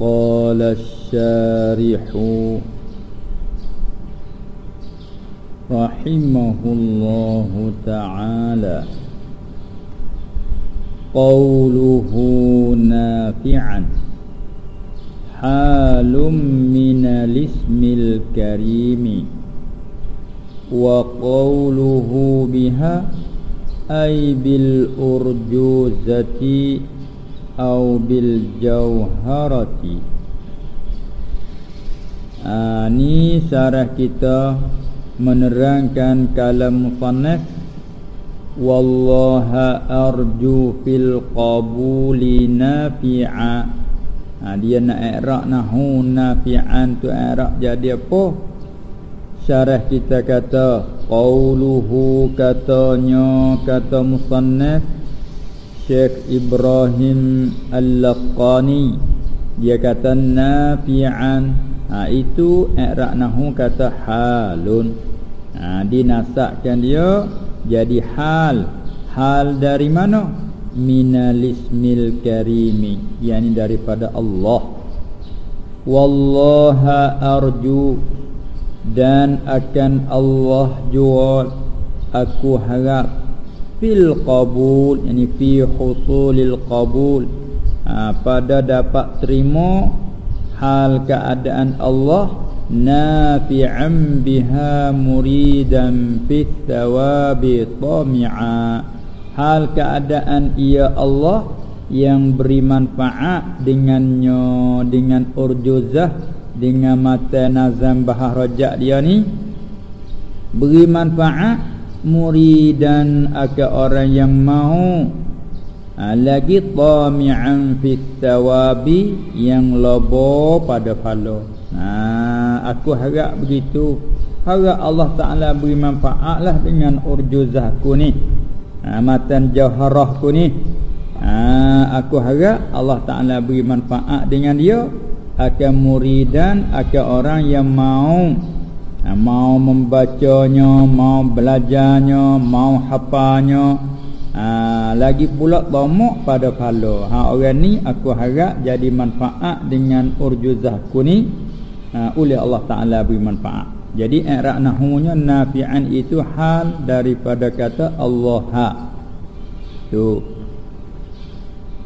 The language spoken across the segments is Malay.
قال الشارح رحمه الله تعالى قوله نافعا حال من الاسم الكريم وقوله بها أي بالأرجوزة au bil jauharati ha, ni syarah kita menerangkan kalam musannaf wallaha arju fil qabuli nafi'a. Ha, dia nak i'rab nahu nafi'an tu i'rab jadi apa? Syarah kita kata qauluhu katanya kata musannaf Syekh Ibrahim Al-Laqani. Dia kata nafi'an. Ha, itu i'rab kata halun. Ha, dinasakkan dia jadi hal. Hal dari mana? Minal ismil karimi yakni daripada Allah. Wallaha arju. Dan akan Allah jual. Aku harap fil qabul yani fi husulil qabul. Ha, pada dapat terima hal keadaan Allah nafi'an biha muridan fit thawabi tami'a. Hal keadaan ia Allah yang beri manfaat dengannya dengan urjuzah dengan mata nazam bahar rajak dia ni beri manfaat muridan aga orang yang mau ha, lagi tami'an fi thawabi yang lobo pada pahala ha, aku harap begitu. Harap Allah Taala beri manfaatlah dengan urjuzahku ni. Ha, matan jawharahku ni. Ha, aku harap Allah Taala beri manfaat dengan dia. Akan muridan akan orang yang mau ha, mau membacanya mau belajarnya mau hafalnya. Ha, lagi pula tomok pada pala ha orang ni aku harap jadi manfaat dengan urjuzahku ni ha, oleh Allah taala beri manfaat. Jadi i'rab nahwunya nafi'an itu hal daripada kata Allah ha. Tu.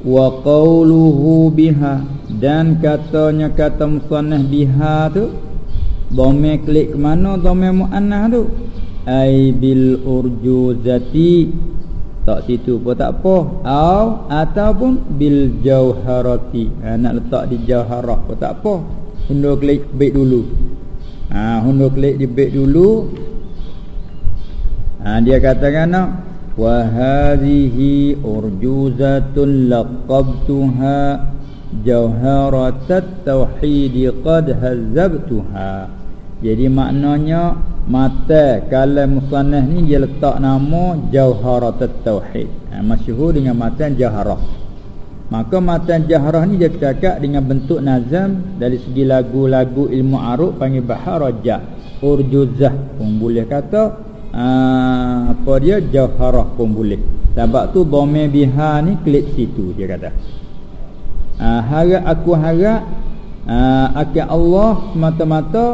Wa qawluhu biha. Dan katanya kata musannah biha tu Dhamma klik ke mana dhamma muannah tu? Ai bil urjuzati. Tak situ pun tak apa. Au ataupun bil jauharati. Ha, nak letak di jauharah pun tak apa. Hundur klik baik dulu. Ha, hundur klik di baik dulu. Ha, dia katakan nak wa hadhihi urjuzatun laqabtuha jauharatat tauhid qad hazabtuha jadi maknanya mata kalam musannaf ni dia letak nama Jauharat Tauhid. Ha, masyhur dengan matan Jaharah. Maka matan Jaharah ni dia cakap dengan bentuk nazam dari segi lagu-lagu ilmu aruf panggil bahar rajah. Urjuzah pun boleh kata aa, ha, apa dia Jauharah pun boleh. Sebab tu dhamma biha ni klik situ dia kata. Ha, harap aku harap ha, akan Allah semata-mata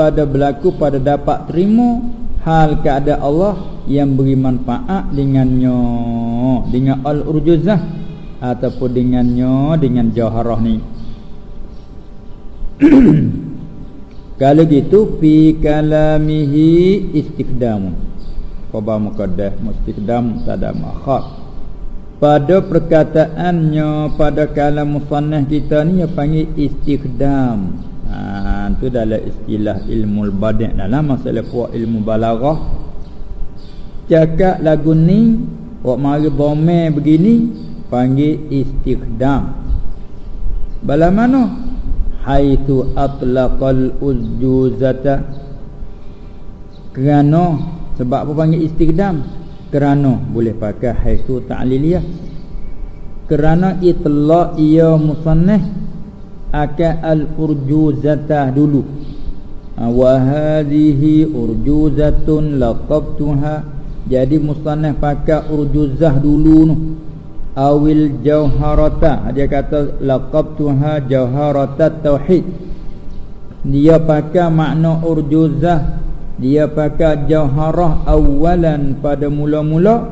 pada berlaku pada dapat terima hal keadaan Allah yang beri manfaat dengannya dengan al-urjuzah ataupun dengannya dengan jaharah ni. Kalau gitu fi kalamihi istiqdam khabar muqaddah mustiqdam tada makhar pada perkataannya pada kalam musannah kita ni yang panggil istiqdam ha, Itu dalam istilah ilmu badik Dalam masalah kuat ilmu balaghah. Cakap lagu ni Wak mari bomel begini Panggil istiqdam. Bala mana? Haithu atlaqal uzjuzata Kerana Sebab apa panggil istiqdam? Kerana boleh pakai haithu ta'liliyah. Kerana itlaq ia musannah akan al-urjuzatah dulu. Ha, wa hadhihi urjuzatun laqabtuha. Jadi musannaf pakai urjuzah dulu tu awil jauharata dia kata laqabtuha jauharata tauhid. Dia pakai makna urjuzah. Dia pakai jauharah awalan pada mula-mula.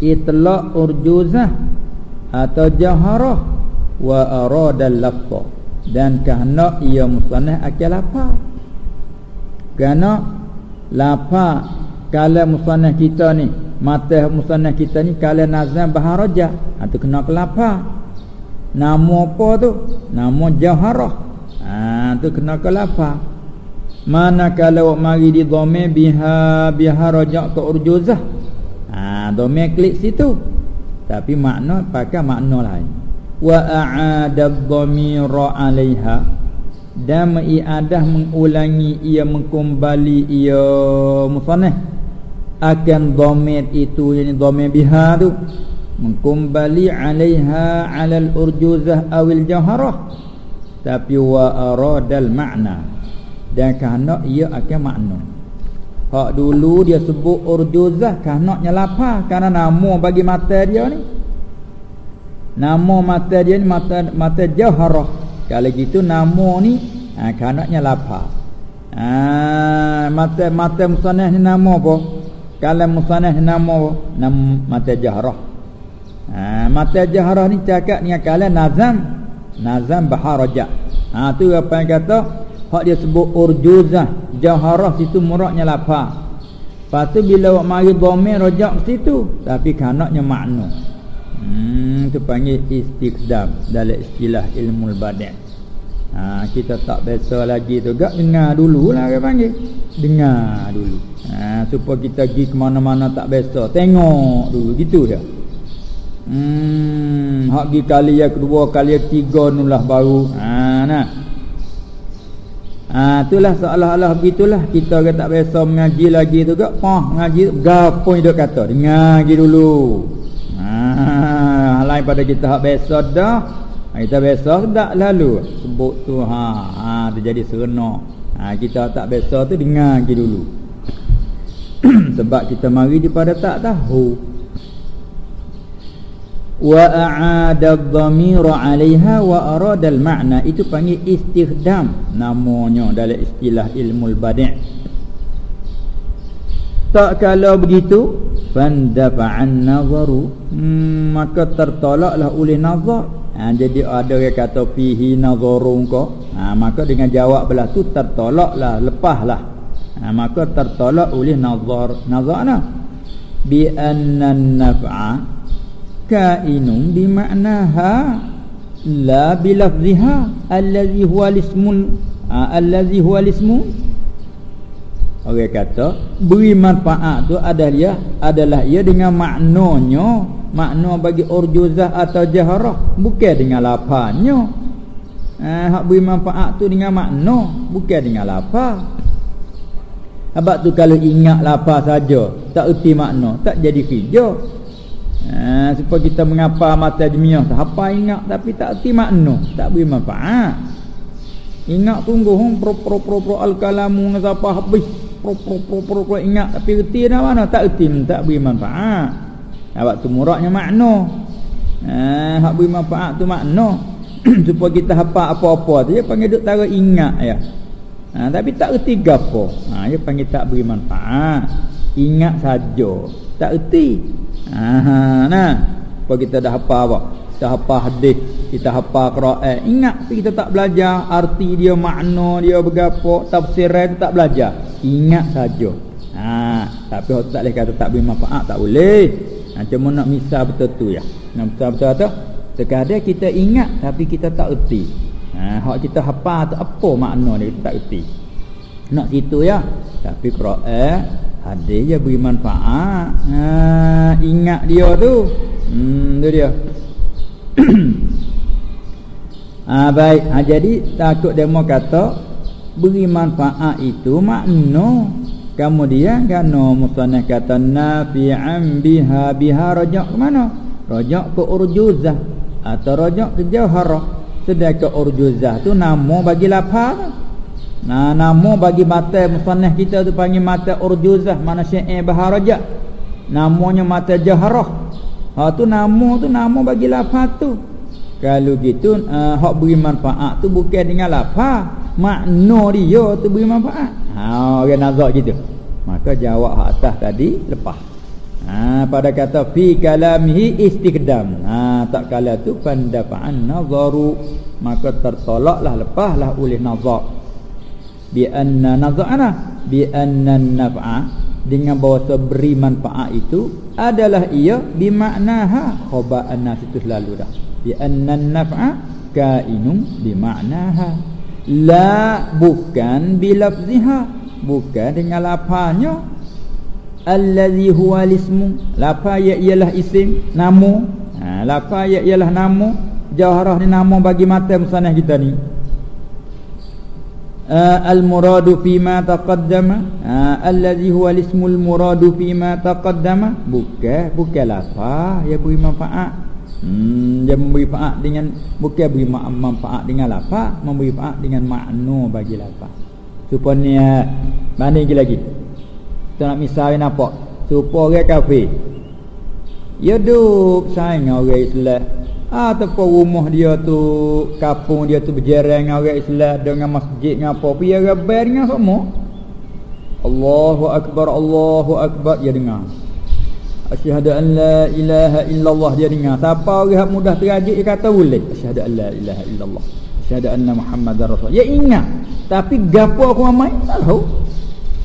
Itlaq urjuzah atau jauharah wa arada lafza dan kerana ia musannah akal apa kerana lapa kalau musannah kita ni mata musannah kita ni kalau nazam baharaja atau ha, kena kelapa nama apa tu? Nama jaharah ha tu kena kelapa mana kalau mari di dhamir biha biha rajak ke urjuzah. Ha dhamir klik situ. Tapi makna pakai makna lain wa a'ada dhamira 'alaiha. Dan iadah mengulangi ia mengkembali ia musannah akan dhamir itu yang dhamir biha tu. Mengkembali alaiha alal urjuzah awil jaharah. Tapi wa aradal makna dan kerana ia akan makna. Hak dulu dia sebut urjuzah kerana nyelapa kerana nama bagi mata dia ni nama mata dia ni mata mata jaharah kalau gitu nama ni ha, kerana nyelapa ha, mata mata musanah ni nama apa kalau musanah nama nama mata jahrah. Ha, mata jahrah ni cakap dengan kalau nazam nazam baharaja. Ha tu apa yang kata hak dia sebut urjuzah jahrah situ muraknya lapa. Lepas tu bila awak mari dhamir rajak situ tapi kanaknya makna. Hmm tu panggil istiqdam dalam istilah ilmu al-badan. Ha, kita tak biasa lagi tu gak dengar dululah dia panggil. Dengar dulu. Ha, supaya kita pergi ke mana-mana tak biasa. Tengok dulu gitu dia. Hmm, hak pergi kali yang kedua, kali yang tiga nulah baru. Ha, nah. Ha, itulah seolah-olah begitulah kita ke tak biasa mengaji lagi tu gak. Pah, mengaji gapo dia kata. Dengar lagi dulu. Pada kita hak biasa dah. Ha, kita biasa tak lalu sebut tu ha ha dia jadi seronok. Ha kita tak biasa tu dengar lagi dulu. Sebab kita mari daripada tak tahu. Wa a'ada ad-dhamira 'alayha wa arada al-ma'na itu panggil istighdam namanya dalam istilah ilmu al-badi'. Tak kalau begitu fandafa'an nazaru. Hmm, maka tertolaklah oleh nazar. Ha, jadi ada yang kata fihi nazarun ko ha, maka dengan jawab belah tu tertolaklah lepaslah ha, maka tertolak oleh nazar. Nazarna bi anna naf'a kainun bi ma'naha la bi lafziha allazi huwa ismun ha, allazi huwa ismu Orang kata beri manfaat tu adalah adalah ia dengan maknanya. Makna bagi urjuzah atau jaharah bukan dengan lapanya eh hak beri manfaat tu dengan makna bukan dengan lapa sebab tu kalau ingat lapa saja tak erti makna tak jadi kerja. Eh supaya kita mengapa mata dunia apa ingat tapi tak erti makna tak beri manfaat. Ingat tunggu pro pro pro pro al kalamu ngapa habis pro pro pro pro, pro ingat tapi erti dah mana tak erti tak beri manfaat Awak tu muraknya makna. Eh, hak beri manfaat tu makna. Supaya kita hafal apa-apa tu dia panggil duk tara ingat ya. Ha, tapi tak erti gapo. Ha, dia panggil tak beri manfaat. Ingat saja. Tak erti. Ha, nah. Supaya kita dah hafal apa? Kita hafal hadis, kita hafal Quran. Ingat tapi kita tak belajar arti dia, makna dia bergapo, tafsiran tak belajar. Ingat saja. Ha, tapi tak boleh kata tak beri manfaat, tak boleh. Ha, cuma nak misal betul tu ya. Nak betul-betul tu. Sekadar kita ingat tapi kita tak erti. Ha, hak kita hafal tu apa makna dia kita tak erti. Nak situ ya. Tapi Quran hadis je beri manfaat. Ha, ingat dia tu. Hmm, tu dia. ha, baik. Ha, jadi takut demo kata beri manfaat itu makna Kemudian kerana musannaf kata nafi'an biha biha rajak ke mana? Rajak ke urjuzah atau rajak ke jauharah. Sedangkan urjuzah tu nama bagi lapar. Nah, nama bagi mata musannaf kita tu panggil mata urjuzah mana syair bahar rajak. Namanya mata jauharah. Ha tu nama tu nama bagi lafaz tu. Kalau gitu uh, hak beri manfaat tu bukan dengan lafaz, makna dia tu beri manfaat. Ha orang nazak gitu. Maka jawab hak atas tadi lepas. Ha pada kata fi kalamihi istiqdam. Ha tak kala tu pandafa'an nazaru maka tertolaklah lepaslah oleh nazar. Bi anna nazarana bi anna naf'a dengan bahawa beri manfaat itu adalah ia bimaknaha khabar annas itu selalu dah bi anna naf'a kainum bimaknaha la bukan bilafziha. Bukan dengan lafaznya allazi huwa ismu lafaz ia ialah isim nama ha lafaz ia ialah nama jawharah ni nama bagi mata musanah kita ni. Al-muradu fima taqaddama. Allazi huwa al-ismul muradu fima taqaddama. Bukan bukan lafaz ya beri manfaat hmm dia memberi manfaat dengan bukan beri manfaat dengan lafaz memberi manfaat dengan makna bagi lafaz supaya banding lagi kita nak misalnya nampak. Supaya orang kafir ya duk sayang orang Islam. Ataupun rumah dia tu kampung dia tu berjerang dengan orang Islam dengan masjid dengan apa orang ber dengan semua. Allahu akbar Allahu akbar dia dengar Asyhadu an la ilaha illallah. Dia dengar. Siapa orang mudah terajik dia kata boleh. Asyhadu an la ilaha illallah. Asyhadu anna muhammadar rasul ya ingat. Tapi gapo aku amai tak tahu.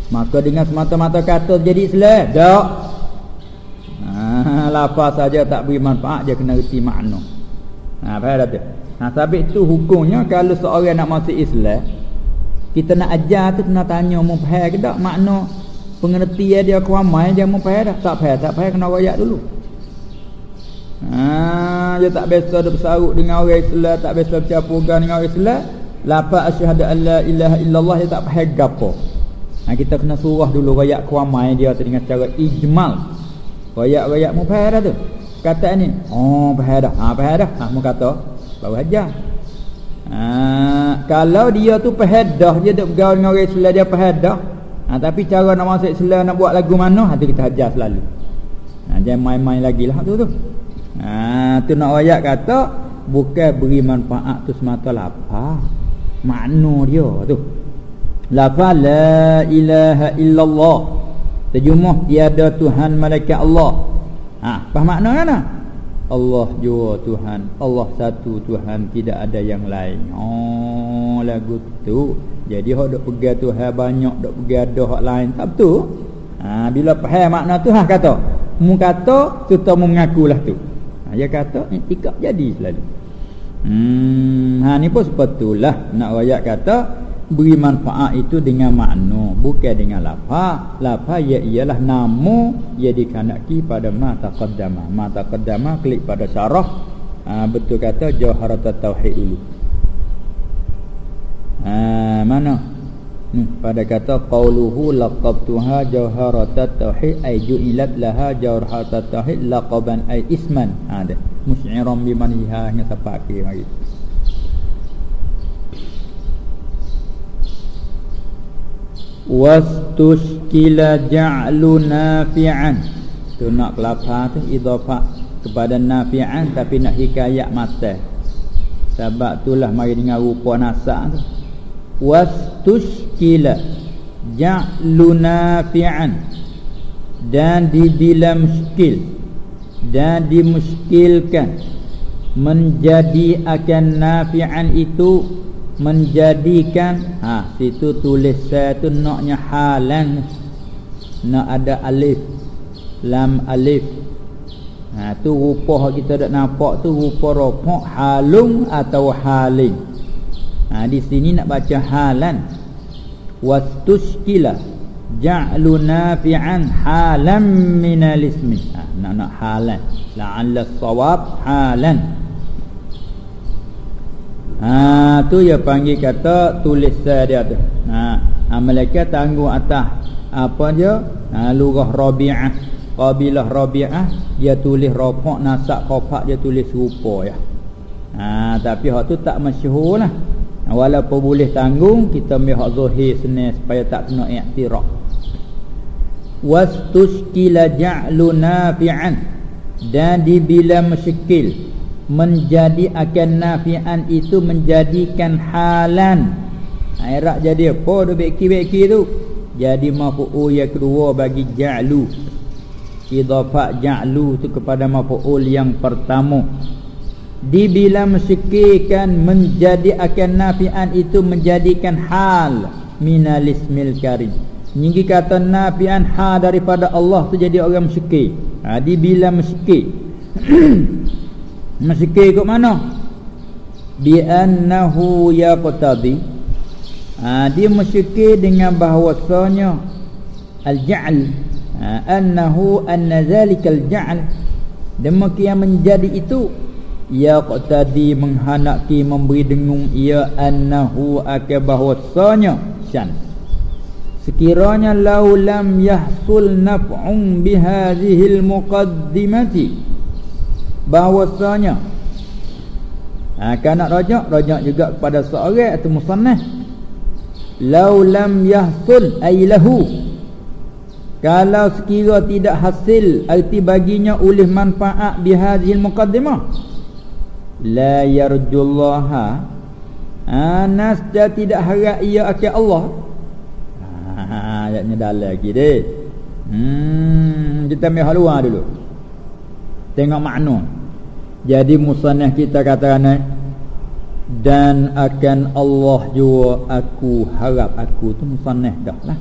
Maka dengan semata-mata kata jadi Islam tak. Ha, lafaz saja tak beri manfaat. Dia kena reti makna. Ha faham tak? Ha tapi itu hukumnya kalau seorang nak masuk Islam kita nak ajar tu kena tanya mu faham ke tak makna pengertian dia kuamai dia mu faham tak? Tak faham, tak faham kena royak dulu. Ha dia tak biasa ada bersarut dengan orang Islam, tak biasa bercampur dengan orang Islam. Lapa asyhadu an la ilaha illallah dia tak faham gapo. Ha kita kena surah dulu royak kuamai dia tu dengan cara ijmal. Royak-royak mu faham dah tu kata ni oh faham dah ha faham dah ha mu kata baru ajar ha kalau dia tu faham dah dia duk bergaul dengan orang Islam dia faham dah ha tapi cara nak masuk Islam nak buat lagu mana ha kita ajar selalu ha jangan main-main lagi lah tu tu ha tu nak ayat kata bukan beri manfaat tu semata apa makna dia tu lafaz la ilaha illallah terjemah tiada tuhan malaikat Allah Ha, apa makna mana? Allah jua Tuhan, Allah satu Tuhan, tidak ada yang lain. Oh, lagu tu. Jadi hok dok pegang Tuhan banyak, dok pegang ada hak lain. Tak betul. Ha, bila faham makna Tuhan kata, mu kata kita mu mengakulah tu. Ha, dia kata ikak jadi selalu. Hmm, ha ni pun sepatutlah nak ayat kata beri manfaat itu dengan makna bukan dengan lafaz lafaz ia ialah nama ia dikanaki pada ma taqaddama ma taqaddama klik pada syarah ha, betul kata jawharat tauhid dulu ha, mana? Hmm, pada kata qauluhu laqabtuha jawharat tauhid ay ju'ilat laha jawharat tauhid laqaban ay isman. Ha dia musyiran biman hiha hanya sampai akhir hari wastuskila ja'lu nafi'an. Tu nak kelapa tu idhafah kepada nafi'an tapi nak hikayat mata. Sebab itulah mari dengan rupa nasak tu wastuskila ja'lu nafi'an dan dibila muskil. Dan dimuskilkan. Menjadi akan nafi'an itu menjadikan ha situ tulis saya tu naknya halan. Nak ada alif lam alif. Ha tu rupa kita dak nampak tu rupa rofok halung atau haling ha di sini nak baca halan wastuskila ja'lu nafi'an halan minal ismi ha nak nak halan la'alla sawab halan Ha tu ya panggil kata tulisan dia tu. Ha, ha malaikat tanggung atas apa dia? Ha lurah Rabi'ah. Qabilah Rabi'ah dia tulis rafa' nasak qafa dia tulis rupa ya. Ha tapi hak tu tak masyhur lah. Walaupun boleh tanggung kita ambil hak zahir supaya tak kena i'tiraf. Wastuskila ja'lu nafi'an. Dan dibila mesyekil menjadi akan nafian itu menjadikan halan. Airak jadi apa? Tu beki-beki tu. Jadi mafu'ul yang kedua bagi ja'lu. Idafat ja'lu tu kepada mafu'ul yang pertama dibila mesyekilkan menjadi akan nafian itu menjadikan hal minal ismil karim Nyinggi kata nafian ha daripada Allah tu jadi orang mesyikir. Ha, di bila mesyikir. mesyikir kat mana? Bi annahu yaqtadi. Ha, dia mesyikir dengan bahawasanya al-ja'l ha, annahu anna zalika al-ja'l demikian menjadi itu yaqtadi menghanaki memberi dengung ia annahu akabahwasanya syans. Sekiranya lau lam yahsul naf'un bihadhil muqaddimati bahwasanya ha, kan nak rajak rajak juga kepada seorang atau musannah lau lam yahsul ay lahu kalau sekira tidak hasil arti baginya oleh manfaat bihadhil muqaddimah la yarjullaha ha, tidak harap ia akan Allah Ha, ayatnya dalam lagi deh. Hmm, kita ambil haluan dulu. Tengok makna. Jadi musannah kita katakan eh, dan akan Allah jua aku harap aku tu musannah dah lah.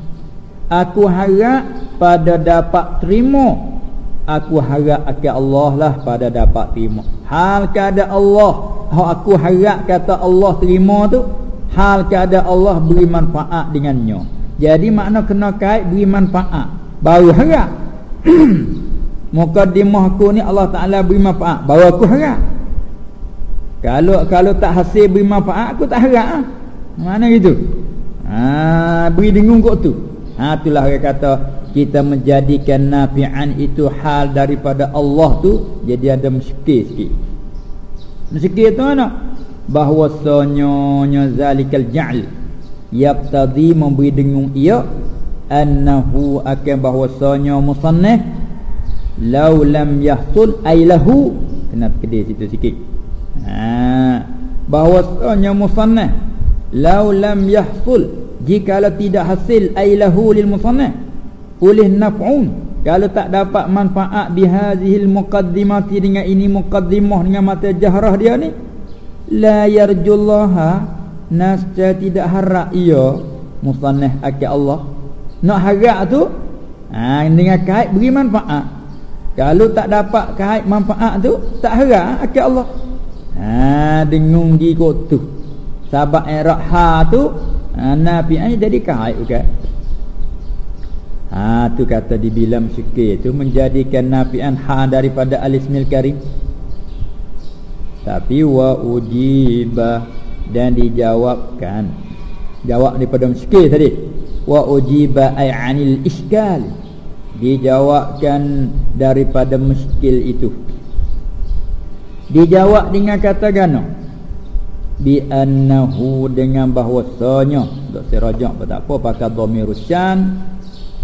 Aku harap pada dapat terima Aku harap akan Allah lah pada dapat terima Hal keadaan Allah Aku harap kata Allah terima tu Hal keadaan Allah beri manfaat dengannya jadi makna kena kait beri manfaat. Baru harap. Mukaddimah aku ni Allah Taala beri manfaat, baru aku harap. Kalau kalau tak hasil beri manfaat aku tak harap. Ah. Mana gitu? Ha beri dengung kok tu. Ha itulah dia kata kita menjadikan nafi'an itu hal daripada Allah tu jadi ada mesti sikit. Mesti tu mana? Bahwasanya zalikal ja'l. Yaqtadi memberi dengung ia annahu akan bahwasanya musannaf law lam yahsul ay lahu kena kedai situ sikit. Ha. Bahwasanya musannaf law lam yahsul jika tidak hasil ay lahu lil musannaf oleh naf'un. Kalau tak dapat manfaat bihazihil muqaddimati dengan ini muqaddimah dengan mata jahrah dia ni la yarjullaha Nasca tidak harap ia Musannah akal Allah Nak harap tu ha, Dengan kait beri manfaat. Kalau tak dapat kait manfaat tu Tak harap akal Allah. Ha, Dengung gikut tu. Sabak erak ha tu ha, Nabi jadi kait bukan Ha tu kata di bilam syukir tu menjadikan nafian ha daripada alismil karim. Tapi wa ujibah dan dijawabkan. Jawab daripada muskil tadi. Wa ujiba ay anil iskal. Dijawabkan daripada muskil itu. Dijawab dengan kata gano. Bi annahu dengan bahwasanya. Tak serajak pun tak apa pakai dhamir syan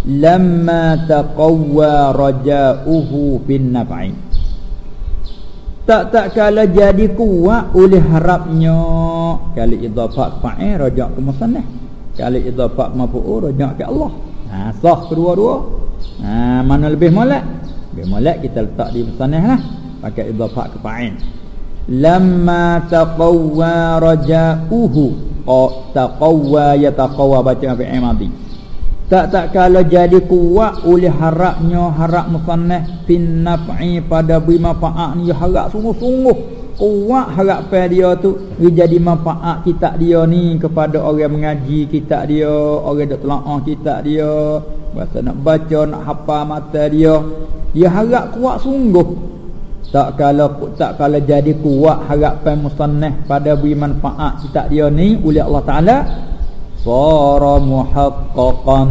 lamma taqawwa raja'uhu fin naf'i. Tak tak kala jadi kuat oleh harapnya kali idafat fa'il rajak ke musannaf kali idafat mafu'ul rajak ke Allah. Ha sah kedua-dua. Ha mana lebih molek? Lebih molek kita letak di musannaf lah. Pakai idafat ke fa'il lamma taqawwa raja'uhu. Oh taqawwa yataqawwa baca fi'il madhi tak tak kalau jadi kuat oleh harapnya harap musannah fin naf'i pada beri manfaat ni. Harap sungguh-sungguh. Kuat harap dia tu dia jadi manfaat kita dia ni kepada orang mengaji kita dia orang dak telaah kita dia bahasa nak baca nak hafal mata dia. Dia harap kuat sungguh. Tak kalau tak kalau jadi kuat harapan musannah pada beri manfaat kita dia ni oleh Allah Taala sara muhaqqaqan.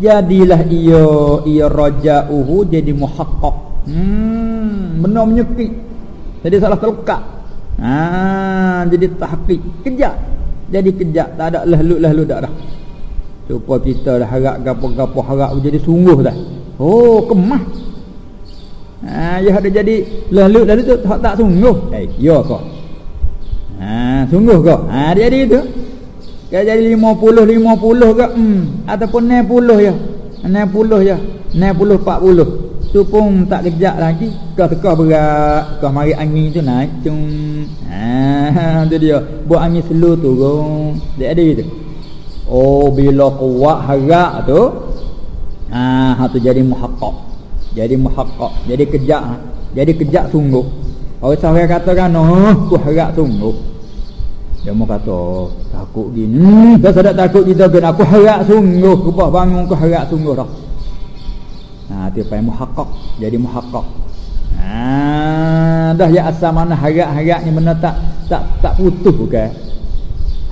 Jadilah ia ia rajauhu jadi muhaqqaq. Hmm benar menyekik jadi salah terlekat ha jadi tahqiq. Kejap. Jadi kejap. Tak ada lalu-lalu dak dah supaya kita dah harap gapo-gapo harap jadi sungguh dah. Oh kemah. Ha ya ada jadi lalu tu tak, tak sungguh. Eh ya kok. Ha sungguh kok. Ha dia jadi itu. Kalau jadi 50 50 ke hmm ataupun 60 ya. 60 ya. 60 40. Tu pun tak kejap lagi. Kau teka berat. Kau mari angin tu naik. Cung. Ha tu dia. Buat angin slow tu. Dia ada itu. Oh bila kuat harap tu. Ha, ha tu jadi muhaqqaq. Jadi muhaqqaq. Jadi kejap. Jadi kejap sungguh. Orang saya katakan, "Oh, ku harap sungguh." Dia mau kata, takut gini. Dah sedap takut kita kena aku harap sungguh. Kebah bangun aku harap sungguh dah. Nah, dia payah muhaqqaq. Jadi muhaqqaq. Ha, dah ya asal mana harap-harap ni benda tak tak tak putus bukan.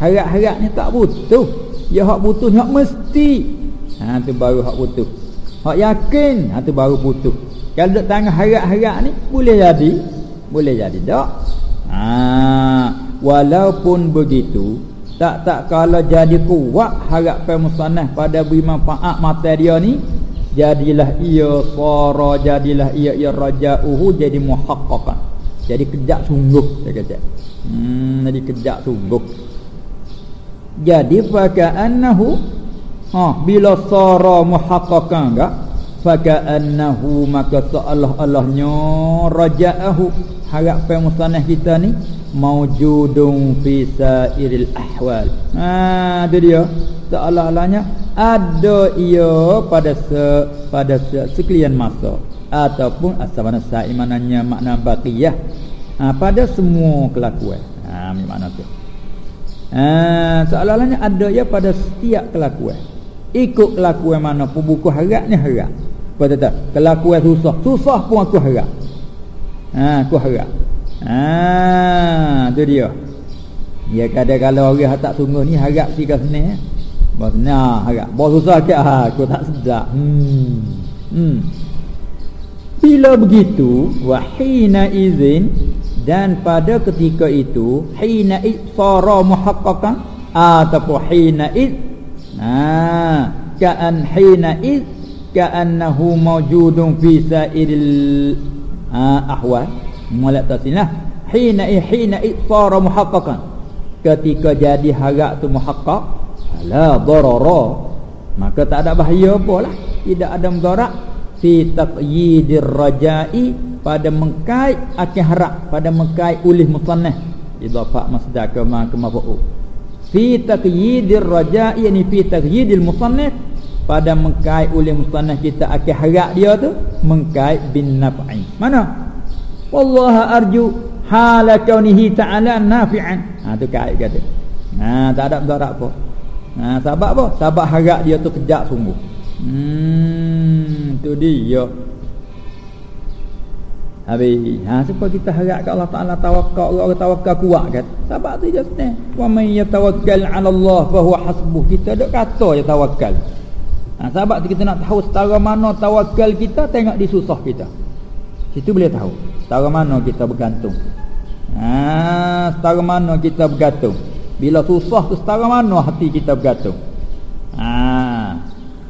Harap-harap ni tak putus. Ya hak putus hak mesti. Ha tu baru hak putus. Hak yakin, ha tu baru putus. Kalau duk tengah harap-harap ni boleh jadi. Boleh jadi tak? Ha walaupun begitu tak tak kalau jadi kuat harapan musannah pada beri manfaat materi dia ni jadilah ia sara jadilah ia ia rajauhu jadi muhaqqaqan. Jadi kejak sungguh saya kata. Hmm jadi kejak sungguh. Jadi faka'annahu ha bila sara muhaqqaqan enggak faka'annahu maka seolah-olahnya raja'ahu harapan musannah kita ni maujudun fi sairil ahwal ha tu dia seolah-olahnya ada ia pada se, pada se, sekalian masa ataupun asal mana saimanannya makna baqiyah ha, pada semua kelakuan ha makna tu Ha, seolah-olahnya ada ya pada setiap kelakuan. Ikut kelakuan mana pun buku harap ni harap. Apa? Kelakuan susah. Susah pun aku harap. Ha, aku harap. Ha, tu dia. Ya kadang kalau orang tak sungguh ni harap si kat sini. Bos nah harap. Bos susah ke ha, aku tak sedap. Hmm. Hmm. Bila begitu, wahina izin dan pada ketika itu hina sara muhaqqaqan ataupun hina id nah ka'an hina id ka'annahu mawjudun fi sa'iril ahwal. Mulak tasilah hina hina sara muhaqqaqan. Ketika jadi harap tu muhaqqaq la darara. Maka tak ada bahaya apalah tidak ada mudarat. Fi taqyidir raja'i pada mengkait akan harap pada mengkait ulih musannah. Idafah masdar ke ma ke mafu'u fi taqyidir raja'i yani fi taqyidil musannah pada mengkait ulih musannah kita akan harap dia tu mengkait bin naf'i mana wallaha arju hala kaunihi ta'ala nafi'an ha tu kait kata ha tak ada mudarat apa ha sebab apa sebab harap dia tu kejak sungguh hmm tu dia Habis ha supaya kita harap ke Allah Taala tawakal orang tawakal kuat kan. Sebab tu je senang. Wa may yatawakkal 'ala Allah fa huwa hasbuh. Kita dak kata je tawakal. Ha tu kita nak tahu setara mana tawakal kita tengok di susah kita. Situ boleh tahu setara mana kita bergantung. Ha setara mana kita bergantung. Bila susah tu setara mana hati kita bergantung. Ha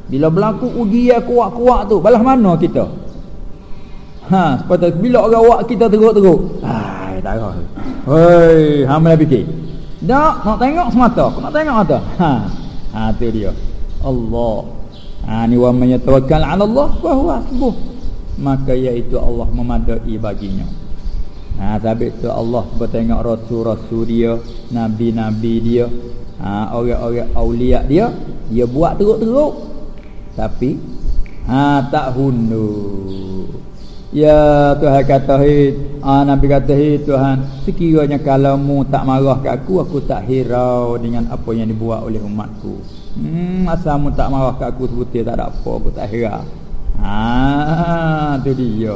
bila berlaku ujian kuat-kuat tu balas mana kita? Ha, sepatutnya bila orang awak kita teruk-teruk. Ha, tak tahu. Hei, hamba fikir. Tak, nak tengok semata. Nak tengok mata. Ha. Ha, tu dia. Allah. Ha, ni wa yatawakkal 'ala Allah fa huwa hasbuh. Maka iaitu Allah memadai baginya. Ha, sabit tu Allah bertengok rasul-rasul dia, nabi-nabi dia, ha, orang-orang aulia dia, dia buat teruk-teruk. Tapi ha tak hundur. Ya Tuhan kata ah, Nabi kata Tuhan Sekiranya kalau mu tak marah ke aku Aku tak hirau dengan apa yang dibuat oleh umatku hmm, Asal mu tak marah ke aku Sebutir tak ada apa Aku tak hirau Haa tu dia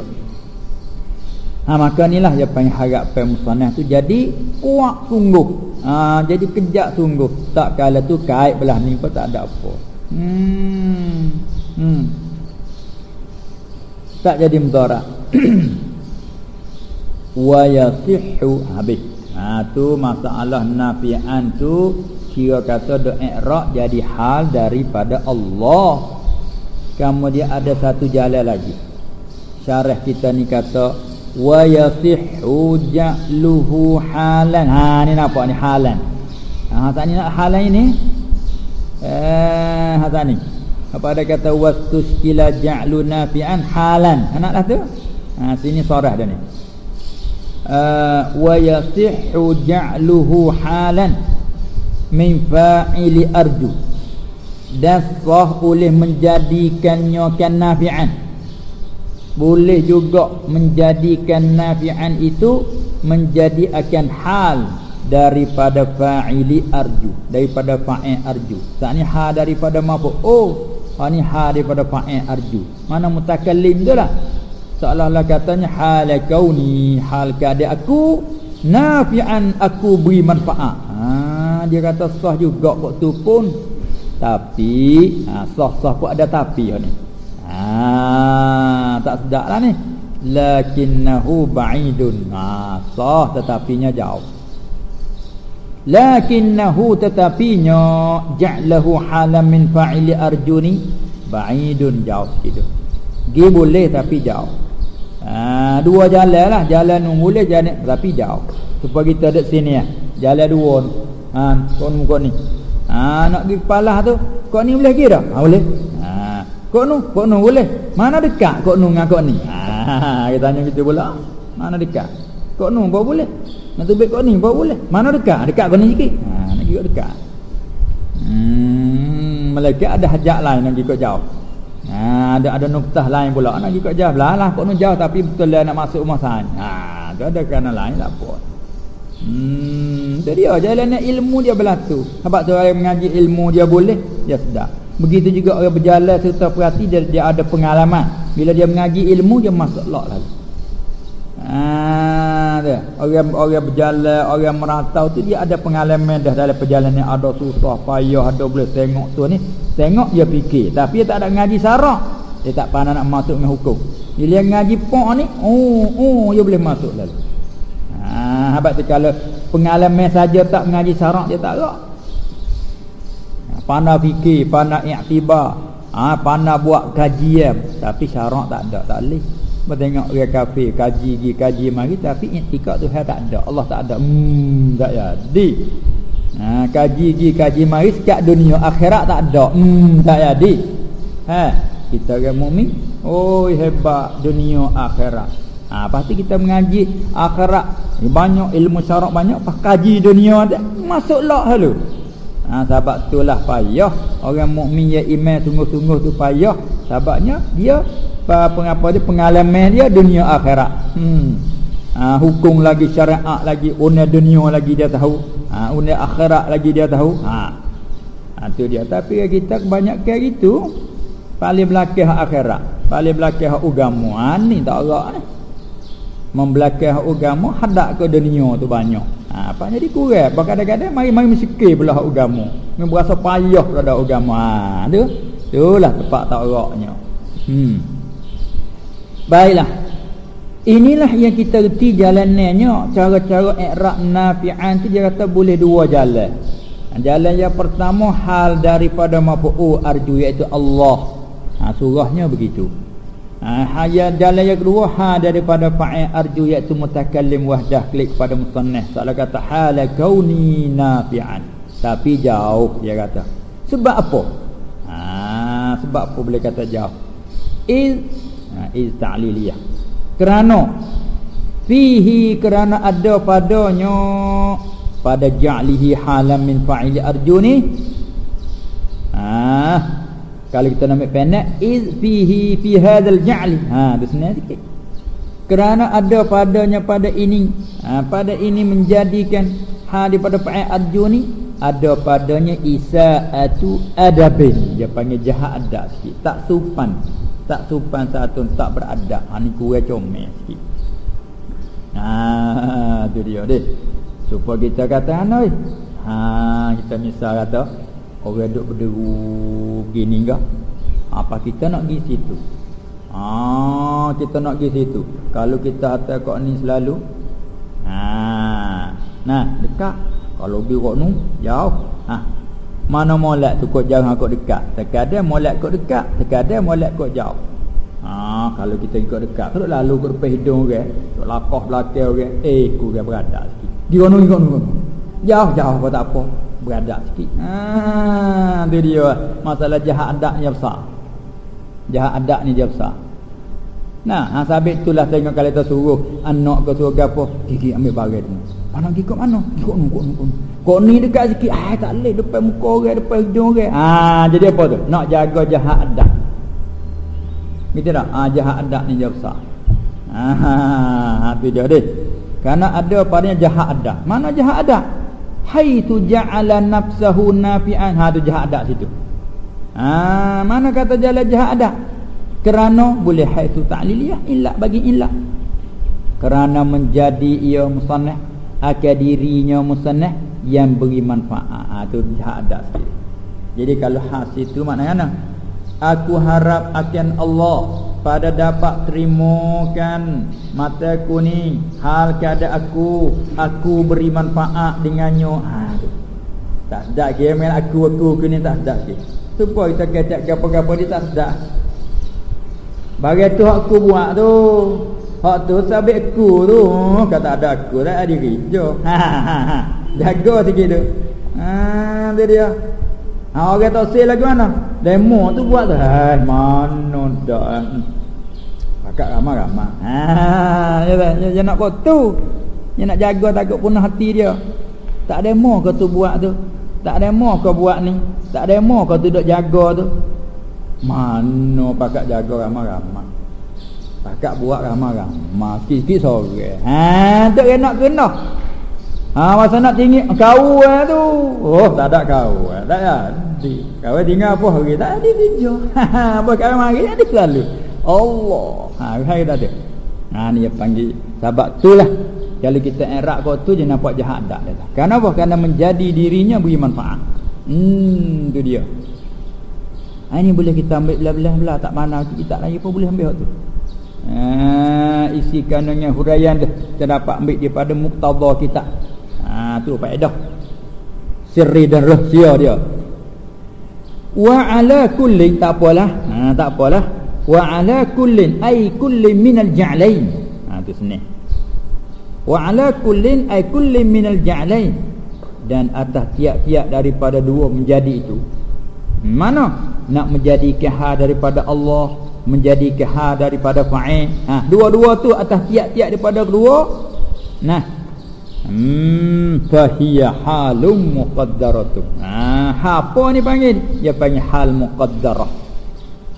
Ha, maka inilah yang paling harap pemusanah tu jadi kuat sungguh. Ha, jadi kejak sungguh. Tak kala tu kait belah ni pun tak ada apa. Hmm. Hmm tak jadi mudarat wa yasihhu habis ha tu masalah nafian tu kira kata do i'rab jadi hal daripada Allah. Kemudian ada satu jalan lagi. Syarah kita ni kata wa yasihhu ja'luhu halan. Ha ni nampak ni halan. Ha tak ni nak halan ini? Eh ha tak ni. Apa ada kata wastuskila ja'lu nafi'an halan. Ha naklah tu. Ha sini sarah dia ni. Uh, wa yasihhu ja'luhu halan min fa'ili arju dan sah boleh menjadikannya kan nafi'an boleh juga menjadikan nafi'an itu menjadi akan hal daripada fa'ili arju daripada fa'il arju tak ni hal daripada apa oh Ha ni ha daripada fa'il arju. Mana mutakallim tu lah. Seolah-olah katanya hal kauni, hal keadaan aku nafi'an aku beri manfaat. Ha dia kata sah juga waktu pun. Tapi ha sah-sah pun ada tapi ni. Ha tak sedaklah ni. Lakinnahu ba'idun. Ha sah tetapinya jauh. Lakinnahu tetapinya ja'lahu halam min fa'ili arjuni ba'idun jauh gitu. Dia boleh tapi jauh. Ha, dua jalan lah. Jalan boleh jalan tapi jauh. Supaya kita ada sini ya jalan dua ha, kau muka ni ha, nak pergi kepala tu kau ni boleh pergi tak? Ha, boleh ha, kau nu kau nu boleh mana dekat kau nu dengan kau ni ha, kita tanya kita pula mana dekat kau nu boleh nak tubik kau ni bawa boleh. Mana dekat? Dekat kau ni sikit. Ha, nak ikut dekat. Hmm, malaikat ada hajat lain nak ikut jauh. Ha, ada ada nuktah lain pula nak ikut jauh. Lah lah kau ni jauh tapi betul lah nak masuk rumah sana. Ha, tu ada kerana lain tak apa. Hmm, dia jalannya ilmu dia berlaku. Sebab tu orang mengaji ilmu dia boleh, dia sedar. Begitu juga orang berjalan serta perhati dia, dia ada pengalaman. Bila dia mengaji ilmu dia masuk lok lagi. Dia. Orang orang berjalan, orang merantau tu dia ada pengalaman dah dalam perjalanan ada susah, payah, ada boleh tengok tu ni. Tengok dia fikir, tapi dia tak ada ngaji syarak. Dia tak pandai nak masuk dengan hukum. Bila dia ngaji pok ni, oh, oh dia boleh masuk lalu. Ha habaq tu kalau pengalaman saja tak mengaji syarak dia tak gerak. Ha, pandai fikir, pandai iktibar, ha pandai buat kajian, tapi syarak tak ada, tak boleh. Bertengok dia kafir Kaji gi kaji mari Tapi intikad tu tak ada. Allah tak ada. Hmm tak jadi. Ha, Kaji gi kaji mari Sejak dunia akhirat tak ada. Hmm tak jadi. Ha, Kita orang mu'min Oh hebat dunia akhirat ha, Pasti kita mengaji akhirat Banyak ilmu syarak banyak Pas kaji dunia ada Masuklah halu ha, Sebab itulah payah Orang mukmin yang iman sungguh-sungguh tu payah Sebabnya dia pengapa dia pengalaman dia dunia akhirat. Hmm. Ha, hukum lagi syariat lagi unia dunia lagi dia tahu. Ha, unia akhirat lagi dia tahu. Ha. Ha tu dia tapi kita kebanyakan gitu paling belakang akhirat, paling belakang agama. Ni tak agak ni. Membelakang agama hadap ke dunia tu banyak. Ha apa jadi kurang. Kadang-kadang mari-mari mesikir pula agama. Mesti berasa payah pada agama. Ha tu. Itulah tempat tak agaknya. Hmm. Baiklah. Inilah yang kita reti jalanannya cara-cara i'rab nafi'an tu dia kata boleh dua jalan. Jalan yang pertama hal daripada mafu'u arju iaitu Allah. Ha surahnya begitu. Ha hayat jalan yang kedua hal daripada fa'il arju iaitu mutakallim wahdah klik pada musannaf. Salah kata hal kauni nafi'an. Tapi jauh dia kata. Sebab apa? Ha sebab apa boleh kata jauh? Iz ha, iz ta'liliyah kerana fihi kerana ada padanya pada ja'lihi halam min fa'ili arjuni ah kalau kita nak pendek iz fihi fi hadzal ja'li. Ha senang sikit. Kerana ada padanya pada ini. Ha, pada ini menjadikan ha daripada fa'il arjuni ada padanya isaatu adabin. Dia panggil jahat adab sikit. Tak sopan. Tak sopan satu tak beradab. Ha ni kurang comel sikit. Ha tu dia deh supaya kita kata anoi ha kita misal kata orang duk berderu begini ke apa kita nak pergi situ ha kita nak pergi situ kalau kita hantar kok ni selalu ha nah dekat kalau pergi kok nu jauh ha mana molek tu kau jauh kau dekat. Terkadang molek kau dekat, terkadang molek kau jauh. Ha kalau kita ikut dekat terus lalu ke depan hidung orang, okay? lapah belakang orang, eh ku dia beradak sikit. Di kono di kono. Jauh jauh apa tak apa, beradak sikit. Ha, tu dia masalah jahat adat ni besar. Jahat adat ni dia besar. Nah, ha, sabit itulah tengok kalau kita suruh anak ke suruh apa, gigi ambil baret ni. Mana gigi kat mana? Gigi kat mana? Kok ni dekat sikit, ah tak leh depan muka orang, depan hidung orang. Ah, jadi apa tu? Nak jaga jahat adat. Gitu tak? Ah jahat adat ni jauh besar. Ah, tu dia deh. Karena ada padanya jahat adat. Mana jahat adat? Haitu ja'ala nafsahu nafi'an. Ha tu jahat adat situ. Ah, mana kata jalan jahat adat? Kerana boleh haitu ta'liliyah illa bagi illa. Kerana menjadi ia musannah akan dirinya yang beri manfaat. Ha tu jahat adat sikit. Jadi kalau hasil itu maknanya mana? Aku harap akan Allah pada dapat terimakan mataku ni. Hal keada aku aku beri manfaat dengannya. Ha tu tak sedap ke main aku aku ke ni? Tak sedap ke. Supaya kita kecak gapo-gapo dia tak sedap bagi tu aku buat tu. Hak tu sabit aku tu. Kata ada aku tak ada kerja. Ha ha ha. Jaga sikit tu. Ha tu dia Ha orang tak sel lagi mana? Demo tu buat tu. Hai mana dak. Pakak ramah-ramah. Ha ya tak? Dia nak tu. Dia nak jaga takut punah hati dia. Tak demo ke tu buat tu? Tak demo ke buat ni? Tak demo ke tu duk jaga tu? Mana pakak jaga ramah-ramah? Pakak buat ramah-ramah. Sikit-sikit sore. Ha tak nak kena. Ha masa nak tinggi kau eh, tu. Oh tak ada kau. Eh. Tak jadi. Kau tinggal apa hari tak ada tinju. apa kau mari ada selalu. Allah. Ha hai tak ada. Ha ni dia panggil sebab itulah kalau kita erak kau tu je nampak jahat tak dia. Kenapa? Kerana menjadi dirinya beri manfaat. Hmm tu dia. Ha ini boleh kita ambil belah-belah tak mana kita tak lagi pun boleh ambil tu. Ha isi kanannya huraian dia kita dapat ambil daripada muktadha kita. Tu faedah. Sirri dan rahsia dia. Wa ala kullin tak apalah. Ha tak apalah. Wa ala kullin ay kullin minal ja'lain. Ha tu sini. Wa ala kullin ay kullin minal ja'lain. Dan atas tiap-tiap daripada dua menjadi itu. Mana nak menjadi keha daripada Allah, menjadi keha daripada fa'il. Ha dua-dua tu atas tiap-tiap daripada kedua. Nah, Hmm, fahiya halum muqaddaratun. Ha, apa ni panggil? Dia panggil hal muqaddarah.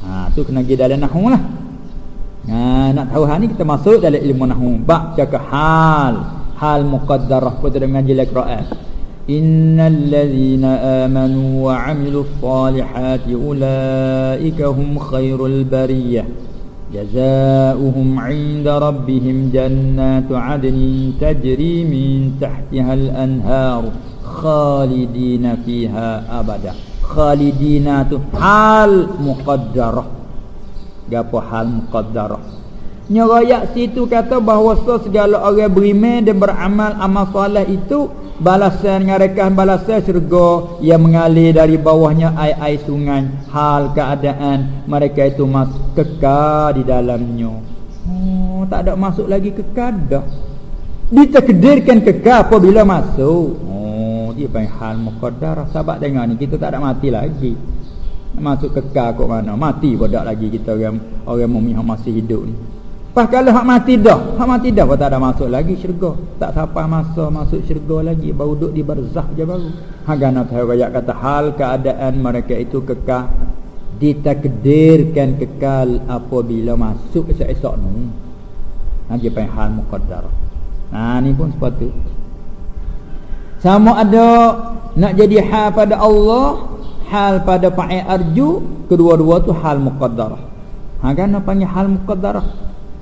Ha, tu kena pergi dalam nahwu lah. Ha, nak tahu hal ni kita masuk dalam ilmu nahwu. Bab cakap hal, hal muqaddarah pada mengaji al-Quran. Innal ladzina amanu wa 'amilus salihati ulaika hum khairul bariyah. جزاؤهم عند ربهم جنات عدن تجري من تحتها الأنهار خالدين فيها أبدا. خالدين حال مقدرة. Gapo hal muqaddarah? Nyerayak situ kata bahawa segala orang beriman dan beramal amal soleh itu balasan ngarakan balasan syurga yang mengalir dari bawahnya air-air sungai. Hal keadaan mereka itu mas kekal di dalamnya. Oh tak ada masuk lagi kekal dah. Ditakdirkan kekal apabila masuk. Oh dia panggil hal muqaddar. Sahabat dengar ni kita tak ada mati lagi. Masuk kekal kok mana? Mati tak lagi kita orang orang mukmin masih hidup ni Pas kalau hak mati dah, hak mati dah pun tak ada masuk lagi syurga. Tak sampai masa masuk syurga lagi, baru duduk di barzah je baru. Haga nak tahu kata hal keadaan mereka itu kekal ditakdirkan kekal apabila masuk esok-esok ni. Ha dia panggil hal muqaddar. Ha ni pun sepatu. Sama ada nak jadi hal pada Allah, hal pada fa'il arju, kedua-dua tu hal muqaddar. Ha kan panggil hal muqaddar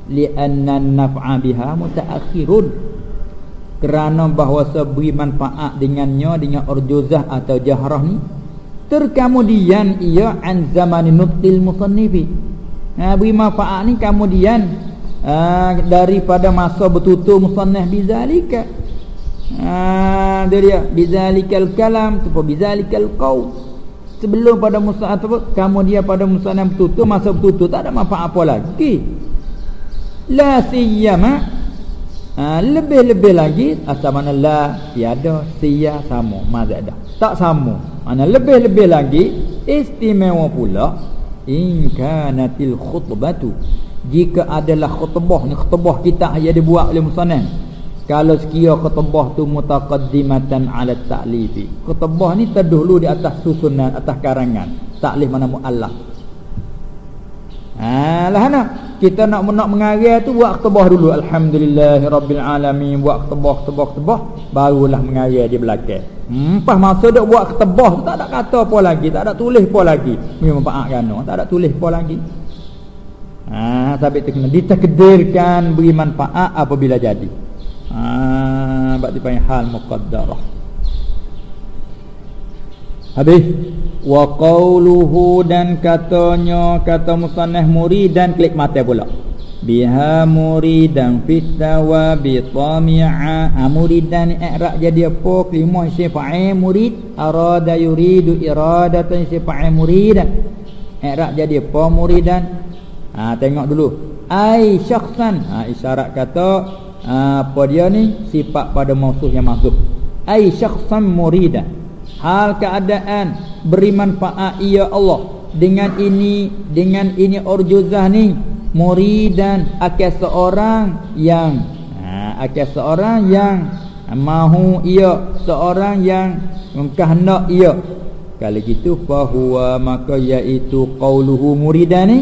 li'anna naf'a biha mutaakhirun. Kerana bahawa seberi manfaat dengannya dengan urjuzah atau jahrah ni terkemudian ia an zaman nutil musannifi. Ha beri manfaat ni kemudian ha, daripada masa bertutur musannaf bizalika. Ha dia dia. Bizalikal kalam tu bizalikal qaul sebelum pada musa atau kamu dia pada musa yang betul masa betul tak ada manfaat apa lagi la siyama. Ha, lebih-lebih lagi asal mana la tiada siya sama mazak dah tak sama. Mana lebih-lebih lagi istimewa pula in kanatil khutbatu. Jika adalah khutbah ni khutbah kita yang dibuat oleh musannaf kalau sekira khutbah tu mutaqaddimatan ala ta'lifi. Khutbah ni terdahulu di atas susunan atas karangan. Taklif mana muallaf ha lah nak. Kita nak nak mengajar tu buat khutbah dulu. Alhamdulillahirabbil alamin. Buat khutbah khutbah khutbah barulah mengajar di belakang. Hmm, masa dok buat tu tak ada kata apa lagi. Tak ada tulis apa lagi. Ni manfaat kan tak ada tulis apa lagi. Ha, tu kena ditakdirkan beri manfaat apabila jadi. Ha, bab dipanggil hal muqaddarah. Habis wa qawluhu dan katanya kata musannah muridan klik mata pula. Biha muridan fit tawabi tami'a. Ha, muridan i'rab jadi apa? Kelima sifat murid arada yuridu iradatan sifat muridan. I'rab jadi apa muridan? ha, Tengok dulu Ai syakhsan ha, Isyarat kata ha, Apa dia ni Sifat pada mausuh yang masuk Ai syakhsan murida Hal keadaan Beri manfaat ia Allah. Dengan ini Dengan ini urjuzah ni Muridan Akan seorang yang ha, Akan seorang yang Mahu ia Seorang yang Mengkahendak ia. Kalau gitu Fahuwa maka iaitu Qauluhu muridan ni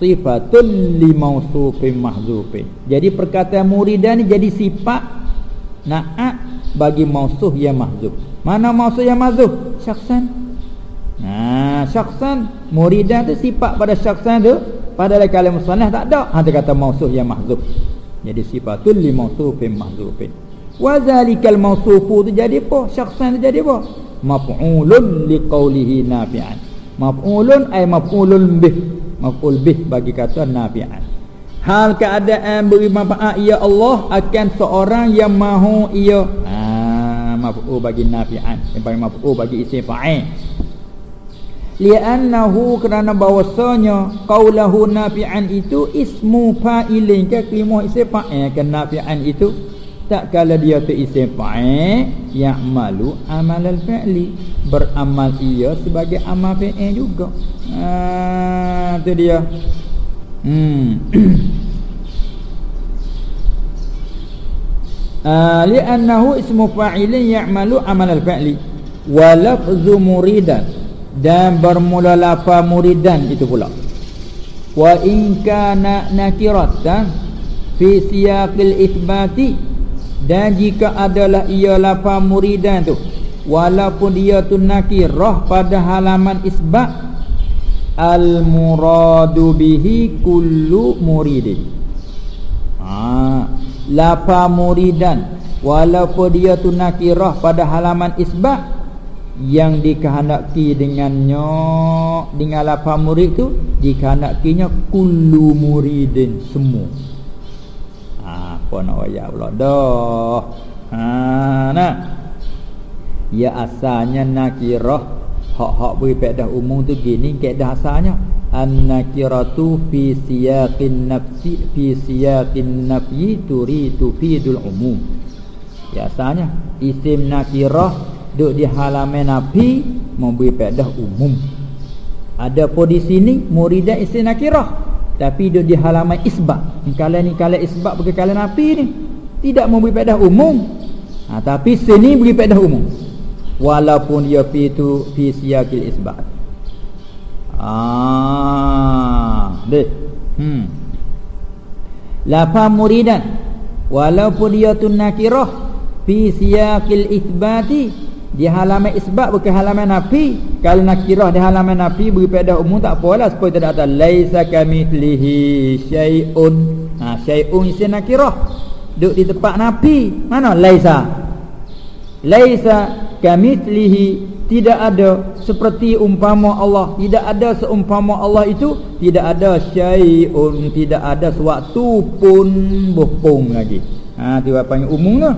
sifatun li mausufin mahzufin. Jadi perkataan muridan ni jadi sifat na'at bagi mausuf yang mahzuf mana mausuf yang mahzuf syakhsan. Nah syakhsan. Muridan tu sifat pada syakhsan tu pada kalam musannah tak ada. Ha kata mausuf yang mahzuf jadi sifatun li mausufin mahzufin. Wa zalikal mausufu tu jadi apa? Syakhsan tu jadi apa? Maf'ulun liqaulihi nafi'an. Maf'ulun ay maf'ulun bih. Maf'ul bih bagi kata nafi'an. Hal keadaan beri manfaat ya Allah akan seorang yang mahu ia. Ha maf'ul bagi nafi'an bagi maf'ul bagi isim fa'il. Li'annahu kerana bahwasanya qaulahu nafi'an itu ismu fa'ilin ke kelima isim fa'il kan nafi'an itu tak kala dia tu isim fa'il ya'malu amal al-fi'li beramal ia sebagai amal fi'il juga. Ha tu dia. Hmm li'annahu ismu fa'ilin ya'malu amal al-fi'li wa lafzu muridan. Dan bermula lafaz muridan itu pula. Wa in kana nakiratan fi siyaqil itsbati dan jika adalah ia lafaz muridan tu walaupun dia tu nakirah pada halaman isbat al muradu bihi kullu muridin ha lafaz muridan. Walaupun dia tu nakirah pada halaman isbat yang dikehendaki dengannya dengan lafaz murid tu dikehendakinya kullu muridin semua. Apa nak waya pula? Dah. Ha nah ya asalnya nakirah hak-hak beri faedah umum tu gini kaedah asalnya an-nakiratu fi siyaqin nafsi fi siyaqin nafyi turidu fidul umum ya asalnya isim nakirah duduk di halaman nafi memberi faedah umum. Ada pun di sini muridah isim nakirah tapi dia di halaman isbab kalau ni kalau isbab bagi kalau nafi ni tidak memberi faedah umum. Ha, tapi sini beri faedah umum. Walaupun dia fi tu fi siyaqil isbab ah deh hmm. Lafa muridan. Walaupun dia tu nakirah fi siyaqil isbati di halaman isbat bukan halaman nafi. Kalau nak kira di halaman nafi beri faedah umum tak apalah supaya tidak ada laisa kamithlihi syai'un. Ha syai'un isim nakirah. Duduk di tempat nafi. Mana? Laisa. Laisa kamithlihi tidak ada seperti umpama Allah. Tidak ada seumpama Allah itu tidak ada syai'un tidak ada sesuatu pun bohong lagi. Ha apa yang umum tu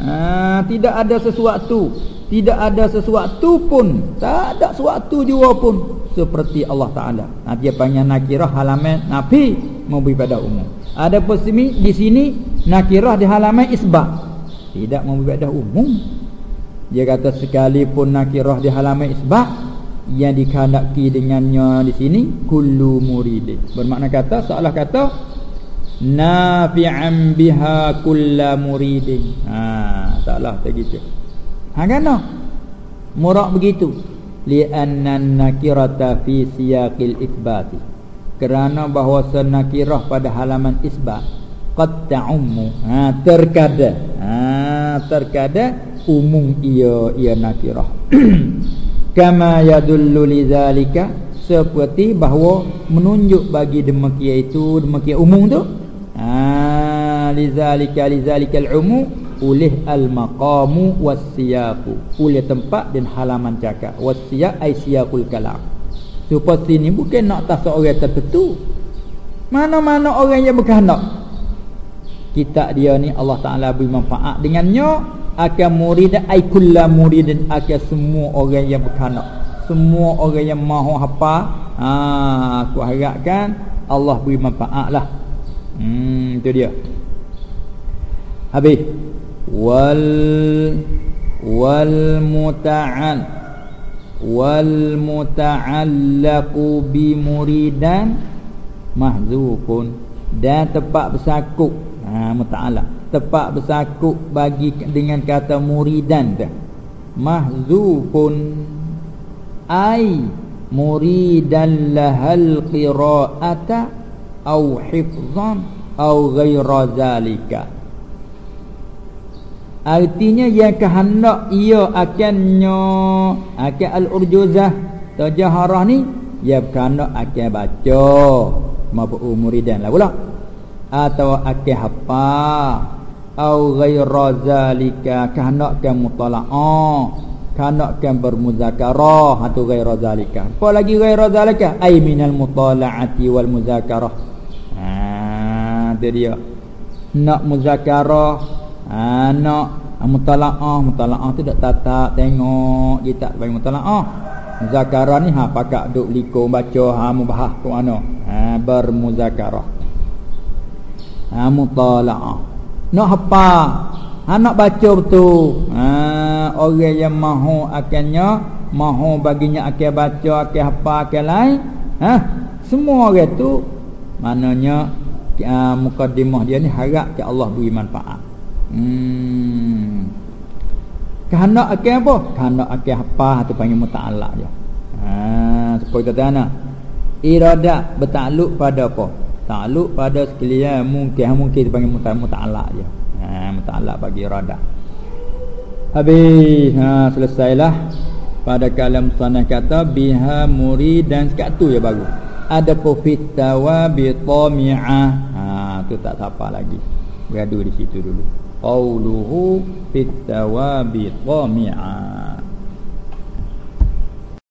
ha, tidak ada sesuatu. Tidak ada sesuatu pun. Tak ada sesuatu jua pun seperti Allah Taala. Nah dia panggil nakirah halaman nafi memberi pada umum. Ada posisi di sini nakirah di halaman isbat tidak memberi pada umum dia kata sekalipun nakirah di halaman isbat yang dikehendaki dengannya di sini kullu murid bermakna kata seolah kata nafi'an biha kullu muridin ha taklah tak gitu Ha kena. Murak begitu. Li'anna nakirata fi siyaqil itsbati. Kerana bahawa nakirah pada halaman isbat qad ta'ummu. Ha terkada. Ha terkada umum ia ia nakirah. Kama yadullu lidzalika seperti bahawa menunjuk bagi demikian itu demikian umum tu. Ha lidzalika lidzalikal umum oleh al-maqamu was-siyaqu oleh tempat dan halaman cakap. Was-siyaq ai siyaqul kalam. Supaya sini bukan nak tak seorang tertentu. Mana-mana orang yang berkehendak. Kita dia ni Allah Taala beri manfaat dengannya akan murid ai kullu muridin akan semua orang yang berkehendak semua orang yang mahu apa ha aku harapkan Allah beri manfaat lah. Hmm itu dia. Habis. Wal wal muta'al wal muta'allaqu bi muridan mahzufun. Dan tepat bersakuk ha muta'allaq tepat bersakuk bagi dengan kata muridan tu. Mahzufun. Ai muridan lahal qira'ata au hifzan au ghaira zalika. Artinya yang kehendak ia akannya akan al-urjuzah tajaharah ni ia kehendak akan baca. Maupun umuridan lah pula. Atau akan apa au ghaira zalika kehendak kan mutala'ah kehendak kan bermuzakarah. Atau ghaira zalika. Apa lagi ghaira zalika? Ai minal mutala'ati wal muzakarah. Ha dia dia. Nak muzakarah anak mutalaah mutalaah tu dak tatap tengok. Dia tak bagi mutalaah muzakarah ni ha pakak duk liko baca ha mubahah tu mana. Ha bermuzakarah. Ha mutalaah nak apa ha nak baca betul ha orang yang mahu akannya mahu baginya akan baca akan apa akan lain ha semua orang tu maknanya uh, mukadimah dia ni harap ke Allah beri manfaat Hmm. Kehendak akan apa? Kehendak akan apa tu panggil muta'alaq je. Ha, seperti kata ana. Iradat bertakluk pada apa? Takluk pada sekalian mungkin mungkin tu panggil muta'alaq je. Ha, muta'alaq bagi iradat. Habis ha, selesailah pada kalam sana kata biha murid dan sekat tu je baru. Ada profit tawabi tami'ah. Ha, tu tak siapa lagi. Beradu di situ dulu qawluhu fit tawabi tami'a